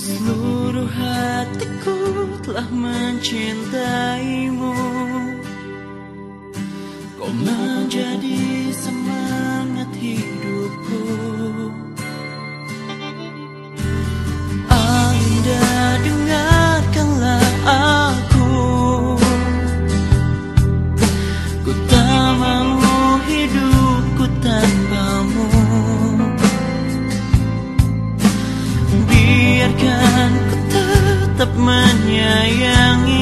Seluruh hatiku telah mencintaimu. Kau menjadi Biarkan ku tetap menyayangi